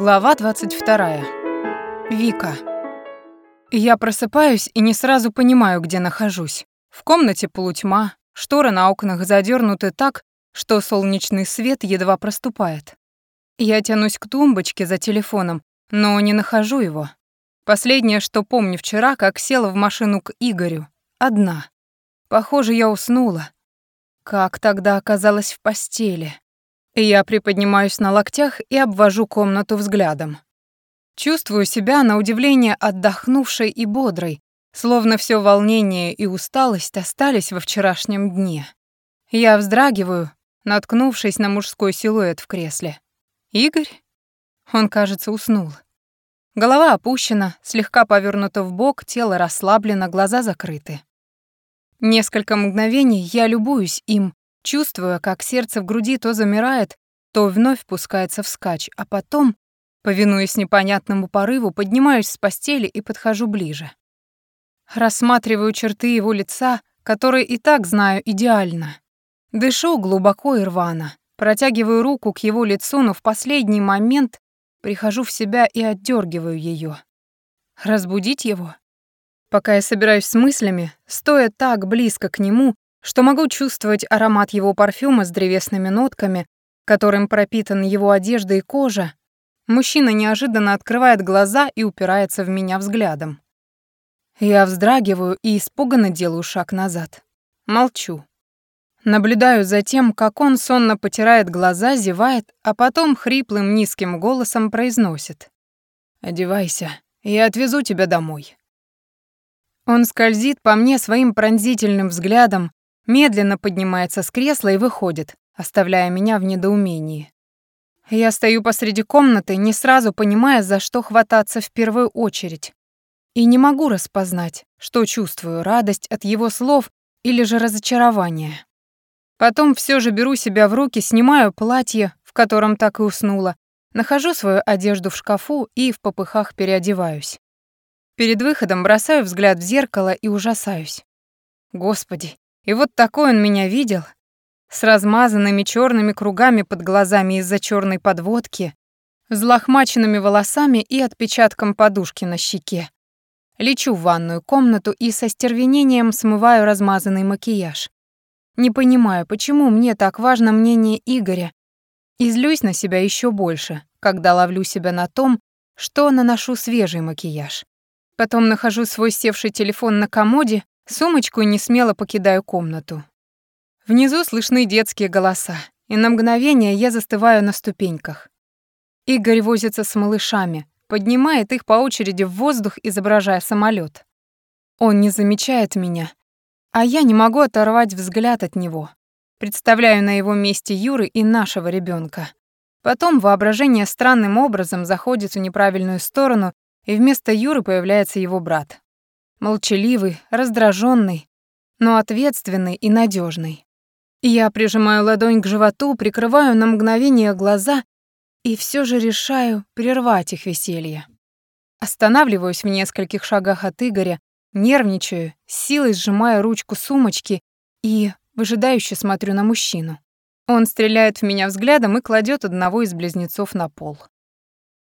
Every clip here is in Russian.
Глава 22. Вика. Я просыпаюсь и не сразу понимаю, где нахожусь. В комнате полутьма, шторы на окнах задернуты так, что солнечный свет едва проступает. Я тянусь к тумбочке за телефоном, но не нахожу его. Последнее, что помню вчера, как села в машину к Игорю. Одна. Похоже, я уснула. Как тогда оказалась в постели? Я приподнимаюсь на локтях и обвожу комнату взглядом. Чувствую себя на удивление отдохнувшей и бодрой, словно все волнение и усталость остались во вчерашнем дне. Я вздрагиваю, наткнувшись на мужской силуэт в кресле. Игорь? Он, кажется, уснул. Голова опущена, слегка повернута в бок, тело расслаблено, глаза закрыты. Несколько мгновений я любуюсь им, чувствуя, как сердце в груди то замирает, то вновь пускается вскачь, а потом, повинуясь непонятному порыву, поднимаюсь с постели и подхожу ближе. Рассматриваю черты его лица, которые и так знаю идеально. Дышу глубоко и рвано, протягиваю руку к его лицу, но в последний момент прихожу в себя и отдергиваю ее. Разбудить его? Пока я собираюсь с мыслями, стоя так близко к нему, что могу чувствовать аромат его парфюма с древесными нотками, которым пропитан его одежда и кожа, мужчина неожиданно открывает глаза и упирается в меня взглядом. Я вздрагиваю и испуганно делаю шаг назад. Молчу. Наблюдаю за тем, как он сонно потирает глаза, зевает, а потом хриплым низким голосом произносит. «Одевайся, я отвезу тебя домой». Он скользит по мне своим пронзительным взглядом, медленно поднимается с кресла и выходит, оставляя меня в недоумении. Я стою посреди комнаты, не сразу понимая, за что хвататься в первую очередь. И не могу распознать, что чувствую, радость от его слов или же разочарование. Потом все же беру себя в руки, снимаю платье, в котором так и уснула, нахожу свою одежду в шкафу и в попыхах переодеваюсь. Перед выходом бросаю взгляд в зеркало и ужасаюсь. Господи, и вот такой он меня видел, с размазанными черными кругами под глазами из-за черной подводки, взлохмаченными волосами и отпечатком подушки на щеке. Лечу в ванную комнату и со стервенением смываю размазанный макияж. Не понимаю, почему мне так важно мнение Игоря, и злюсь на себя еще больше, когда ловлю себя на том, что наношу свежий макияж. Потом нахожу свой севший телефон на комоде Сумочку не смело покидаю комнату. Внизу слышны детские голоса, и на мгновение я застываю на ступеньках. Игорь возится с малышами, поднимает их по очереди в воздух, изображая самолет. Он не замечает меня, а я не могу оторвать взгляд от него. Представляю на его месте Юры и нашего ребенка. Потом воображение странным образом заходит в неправильную сторону, и вместо Юры появляется его брат молчаливый, раздраженный, но ответственный и надежный. Я прижимаю ладонь к животу, прикрываю на мгновение глаза и все же решаю прервать их веселье. Останавливаюсь в нескольких шагах от Игоря, нервничаю, силой сжимаю ручку сумочки и выжидающе смотрю на мужчину. Он стреляет в меня взглядом и кладет одного из близнецов на пол.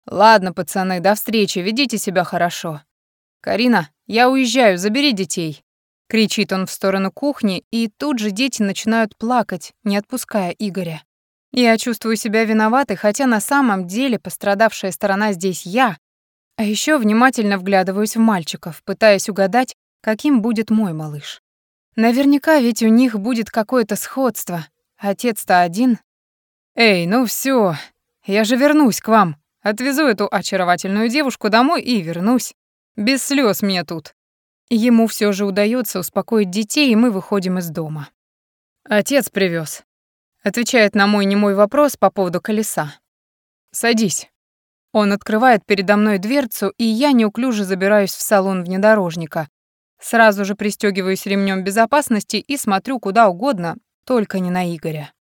«Ладно, пацаны, до встречи, ведите себя хорошо. Карина, «Я уезжаю, забери детей!» Кричит он в сторону кухни, и тут же дети начинают плакать, не отпуская Игоря. Я чувствую себя виноватой, хотя на самом деле пострадавшая сторона здесь я, а еще внимательно вглядываюсь в мальчиков, пытаясь угадать, каким будет мой малыш. Наверняка ведь у них будет какое-то сходство. Отец-то один. «Эй, ну все, я же вернусь к вам. Отвезу эту очаровательную девушку домой и вернусь. Без слез мне тут. Ему все же удается успокоить детей, и мы выходим из дома. Отец привез. Отвечает на мой немой вопрос по поводу колеса. Садись. Он открывает передо мной дверцу, и я неуклюже забираюсь в салон внедорожника. Сразу же пристегиваюсь ремнем безопасности и смотрю куда угодно, только не на Игоря.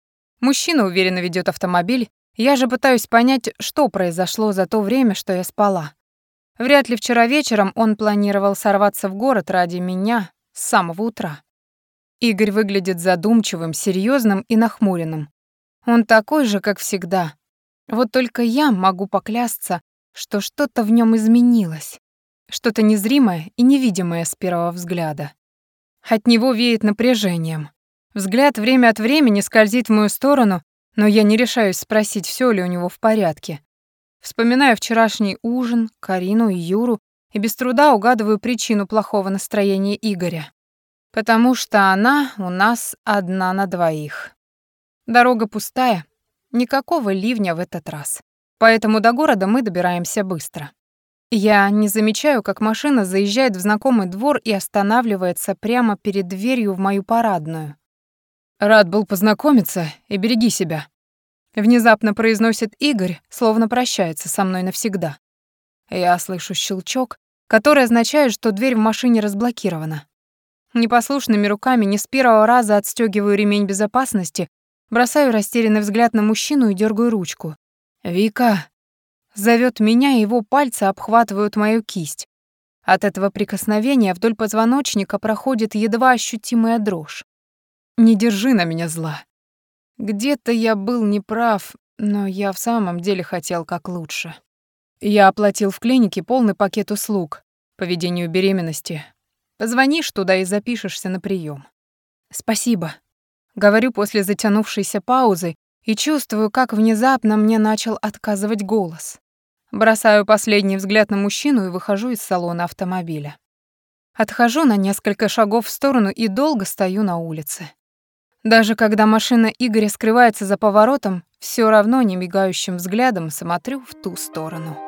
Мужчина уверенно ведет автомобиль, я же пытаюсь понять, что произошло за то время, что я спала. Вряд ли вчера вечером он планировал сорваться в город ради меня с самого утра. Игорь выглядит задумчивым, серьезным и нахмуренным. Он такой же, как всегда. Вот только я могу поклясться, что что-то в нем изменилось. Что-то незримое и невидимое с первого взгляда. От него веет напряжением. Взгляд время от времени скользит в мою сторону, но я не решаюсь спросить, все ли у него в порядке. Вспоминаю вчерашний ужин, Карину и Юру, и без труда угадываю причину плохого настроения Игоря. Потому что она у нас одна на двоих. Дорога пустая, никакого ливня в этот раз. Поэтому до города мы добираемся быстро. Я не замечаю, как машина заезжает в знакомый двор и останавливается прямо перед дверью в мою парадную. «Рад был познакомиться и береги себя», — внезапно произносит Игорь, словно прощается со мной навсегда. Я слышу щелчок, который означает, что дверь в машине разблокирована. Непослушными руками не с первого раза отстегиваю ремень безопасности, бросаю растерянный взгляд на мужчину и дергаю ручку. «Вика!» Зовет меня, и его пальцы обхватывают мою кисть. От этого прикосновения вдоль позвоночника проходит едва ощутимая дрожь. Не держи на меня зла. Где-то я был неправ, но я в самом деле хотел как лучше. Я оплатил в клинике полный пакет услуг по ведению беременности. Позвонишь туда и запишешься на прием. Спасибо. Говорю после затянувшейся паузы и чувствую, как внезапно мне начал отказывать голос. Бросаю последний взгляд на мужчину и выхожу из салона автомобиля. Отхожу на несколько шагов в сторону и долго стою на улице. Даже когда машина Игоря скрывается за поворотом, все равно не мигающим взглядом смотрю в ту сторону.